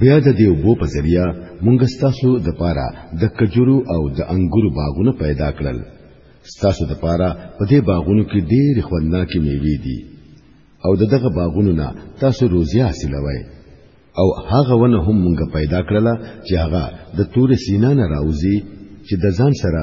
بیا د دې وبو په ذریعہ مونږ ستاسو د پاره د کجورو او د انګورو باغونه پیدا کړل ستاسو د پاره په دې باغونو کې ډېر خوندناکې میوې دي او د دغه باغونو نه تاسو روزي حاصلوي او هغه ونه هم مونږ پیدا کړله چې هغه د تور سینا نه راوځي چې د ځان سره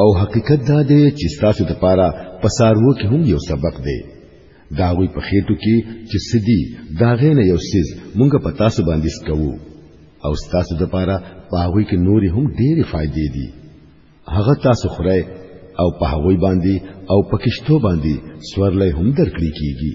او حقیقت دا دی چې تاسو د پاره پسارو کې هم یو سبق دی دا وی په خېټو کې چې سدي دا غینه یو سیز مونږ په تاسو باندې سکوو او تاسو د پاره پاوی کې نوري هم ډېرې فائدې دي هغه تاسو خره او پاوی باندې او پکشتو باندې سورلې هم درکړي کیږي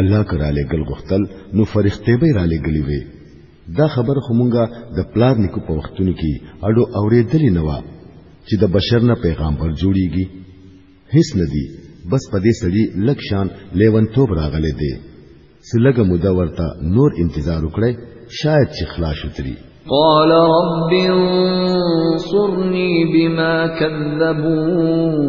الله کرا لګل غختل نو فرښتې به را لګلې وي دا خبر خو مونږه د پلار نیکو په وختونو کې اډو اورېدلې نه و چې د بشر نه پیغمبر جوړیږي هیڅ نه دی بس په دې سړي لک شان لیونتوب راغلې دی سلګه موده ورته نور انتظار وکړي شاید چې خلاص وتري قال رب انصرني بما كذبون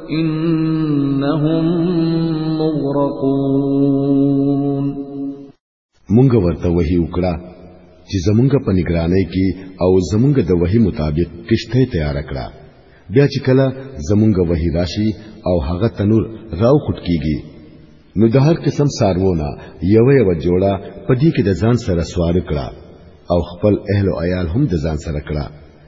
انهم مغرقون مونږ ورته وحی وکړه چې زمونږ په نگرانۍ کې او زمونږ د وحی مطابق کشته تیار کړه بیا چې کله زمونږ وحی راشي او هغه تنور راو خټ کیږي نو د هر قسم سارونه یو یو جوړه پدې کې د ځان سره سوار کړه او خپل اهل او عیال هم د ځان سره کړه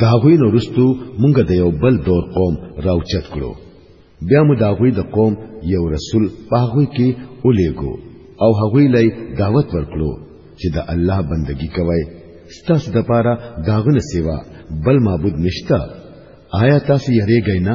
دا غوی نو رستو مونږ د یو بل دور قوم راوچت کړو بیا مو دا غوی د قوم یو رسول په غوی کې الیګو او هغوی لای دعوت ورکړو چې د الله بندگی کوي ستاسو د پاره داغه نه سیوا بل معبود نشتا آیا تاسو یریږئ نه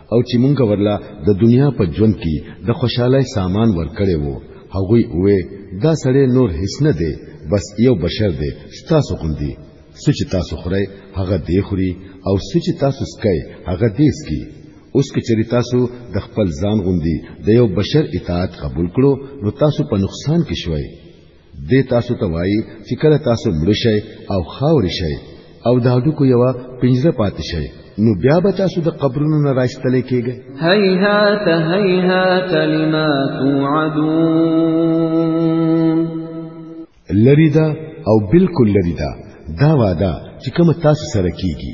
او چې مونږ ورلا د دنیا په ژوند کې د خوشاله سامان ورکړې وو هغه وې دا سړی نور هیڅ نه دی بس یو بشر دی ستاسو غوندي سچ تاسو خوري هغه دی خوري او سچ تاسو سکي هغه دی سکي اوس کې چری تاسو د خپل ځان غوندي د یو بشر اطاعت قبول کړو نو تاسو په نقصان کې شوي دې تاسو ته وایي چې کله تاسو مړ شئ او خاورې شئ او د هډوکو یوه پنځه پاتې شئ نو بیا به تاسو د قبرونو نه راستلې کېږئ هیهات هیهات لما توعدون لري دا او بالکل لري دا دا وعده چې کوم تاسو سره کیږي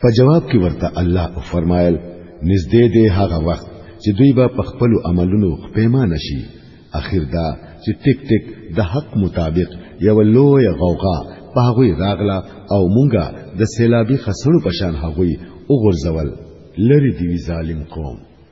په جواب کې ورته الله او فرمایل نږدې دی هغه وخت چې دوی به په خپل عملونو پیمانه شي اخر دا چې ټیک ټیک د حق مطابق یو لوی غوغا په هغه راغله او مونږه د سیلابي خسنو پشان هغه وګرځول لری دی ظالم قوم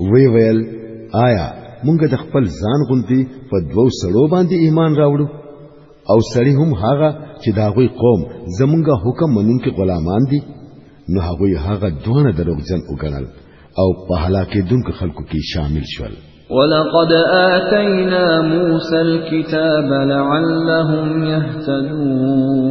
وی ویل آیا مونږ د خپل ځان غونتی په دوو سړو باندې ایمان راوړو او سړی هم هغه چې دا غوی قوم زمونږه حکم منونکي غلامان دي نو هغه هغه دوه دروغجن وګڼل او په هلاکې دونکو خلکو کې شامل شول ولقد آتينا موسى الكتاب لعلهم يهتدون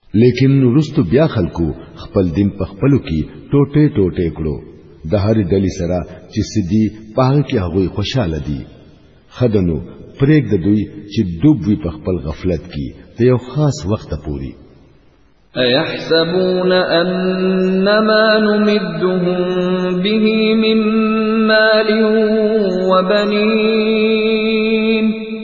لیکن رستو بیا خلکو خپل دین په خپلو کې ټوټه ټوټه کړو د هر ډلې سره چې سدي پاغه کې هغه خوشاله دي خدنو پرېګ د دوی چې دوب وی په خپل غفلت کې د یو خاص وخت پوري ايحسبون انما نمدهم به من مال وبنين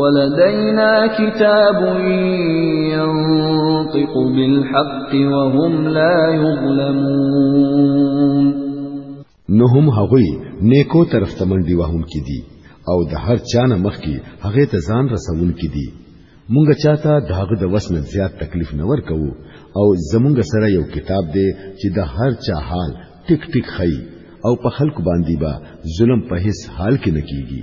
ولدينا كتاب ينطق بالحق وهم لا يظلمون نو هم هغوی نیکو طرف ته منډي وهون کې دي او د هر چا نه مخکي هغه ته ځان رسون کې دي مونږ چاته داغه د وسنه زیات تکلیف نه ورکو او زمونږ سره یو کتاب دی چې د هر چا حال ټیک ټیک خي او په خلکو باندې با ظلم په هیڅ حال کې نه کیږي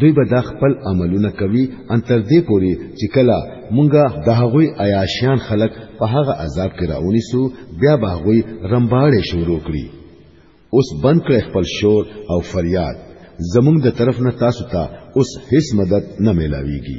دوی به دا خپل عملونه کوي ان تر دې پوري چې کله مونږه د هغوی عیاشیان خلک په هغه عذاب کې راونی سو بیا به هغوی رمباړې شروع کړي اوس بند کړ خپل شور او فریاد زمونږ د طرف نه تاسو ته تا اوس هیڅ مدد نه ملاويږي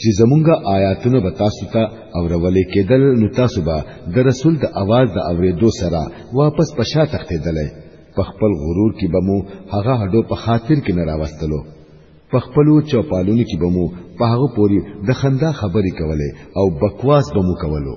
چې زمونږه آیاتونه به تاسو ته او رولې کېدل نو تاسو به د رسول د اواز د اورېدو سره واپس په شا تختېدلې په خپل غرور کې به مو هغه هډو په خاطر کې نه راوستلو په خپلو چوپالونو کې به مو په هغه پوري د خندا خبرې کولې او بکواس به مو کولو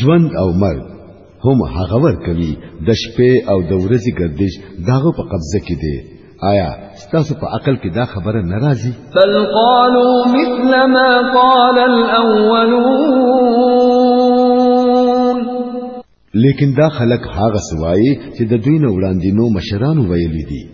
ژوند او مرګ هم هغه ور کوي د شپې او د ورځې گردش داغه په قبضه کې دی آیا ستاسو په عقل کې دا خبره ناراضي بل قالوا مثل ما قال الاولون لیکن دا خلک هغه سوای چې د دوی نه وړاندې نو مشرانو ویلي دي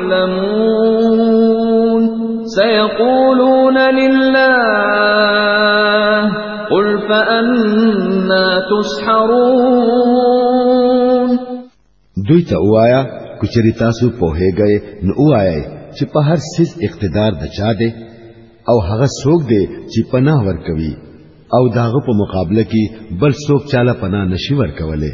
يعلمون سيقولون لله قل فأنا تسحرون دوی ته وایا کچری تاسو په هیګی نو وایا چې په هر سیس اقتدار د چا دی او هغه څوک دی چې پناه ورکوي او داغه په مقابله کې بل څوک چاله پناه نشي ورکولای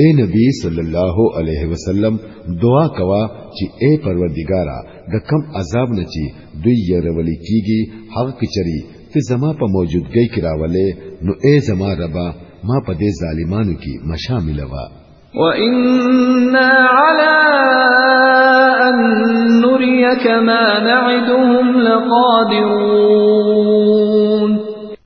اے نبی صلی الله علیه وسلم دعا کوا چې اے پروردګارا د کم عذاب نه چې دوی یې رولې کیږي هغه کچري ته زما په موجودګۍ کې راولې نو اے زما ربا ما په دې ظالمانو کې مشامل وا وَإِنَّا عَلَىٰ أَن نُّرِيَكَ مَا نَعِدُهُمْ لَقَادِرُونَ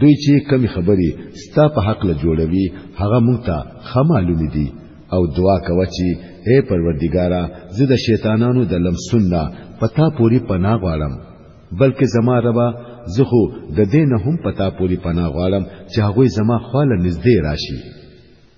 دوی چې کمی خبرې ستا په حق له جوړوي هغه مونږ ته خمالومې دي او دعا کوه چې اے پروردګارا زه د شیطانانو د لمسون نه پتا پوری پناه غواړم بلکې زما ربا زه خو د دې نه هم پتا پوری پناه غواړم چې هغه زما خواله نږدې راشي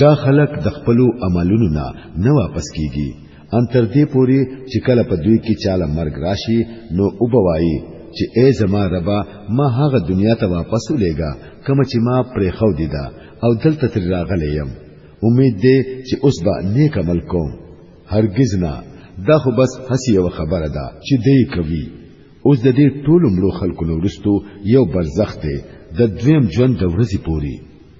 دا خلک د خپل عملونو نه نه واپس کیږي ان تر دې پوري چې کله په دوی کې چاله مرګ راشي نو وبوایي چې ای زما ربا ما هغه دنیا ته واپس ولېګا کوم چې ما پرې خو دي دا او دلته تر راغلی يم امید دې چې اوس به نیک عمل کوم هرگز نه دا خو بس هسي یو خبره ده چې دې کوي اوس د دې ټولو مړو خلکو نورستو یو برزخ دی د دویم ژوند د ورځې پوري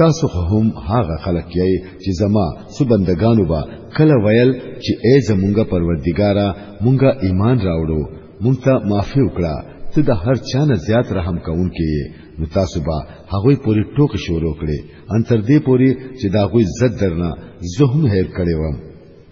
تاسو خو هم هغه خلک یې چې زما سو بندگانو با کله ویل چې ای زمونږه پروردګارا مونږه ایمان راوړو مونږ ته معافي وکړه ته د هر چا نه زیات رحم کوونکې یې نو تاسو به هغوی پورې ټوکې شروع کړې ان تر دې پورې چې دا غوی زد درنه زه هم هیر کړی وم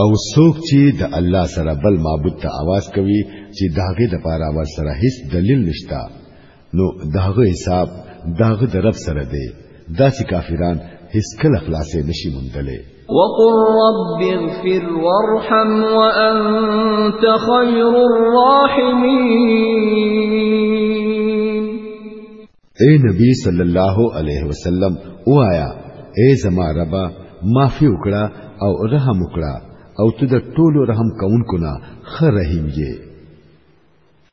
او څوک چې د الله سره بل معبود ته आवाज کوي چې داغه د پاره ور سره هیڅ دلیل نشتا نو داغه حساب داغه د رب سره دی داسې کافران هیڅ کله خلاصې نشي مونډلې وقل رب اغفر وارحم وانت خير الراحمين اے نبی صلی الله علیه وسلم وایا اے زما رب معافی وکړه او رحم وکړه او ته د ټولو رحم کونکو نه خ رحیم یې